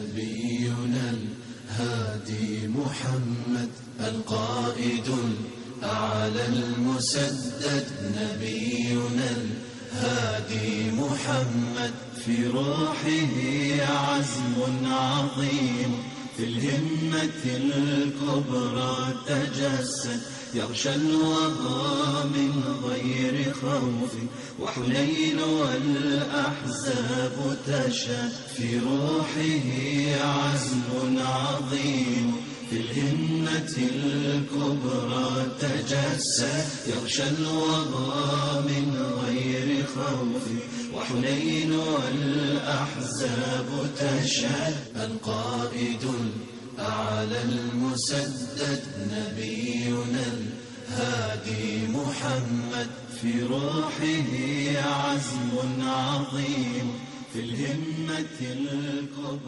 نبينا الهادي محمد القائد الأعلى المسدد. نبينا الهادي محمد في روحه عزم عظيم. في الهمة الكبرى تجسد يغشى الوغى من غير خوف. وحنين والأحزاب تشهد في روحه عزم عظيم. في الهمة الكبرى تجسد يغشى الوغى من وحنين والأحزاب تشهد القائد الأعلى المسدد نبينا الهادي محمد في روحه عزم عظيم في الهمة الكبرى.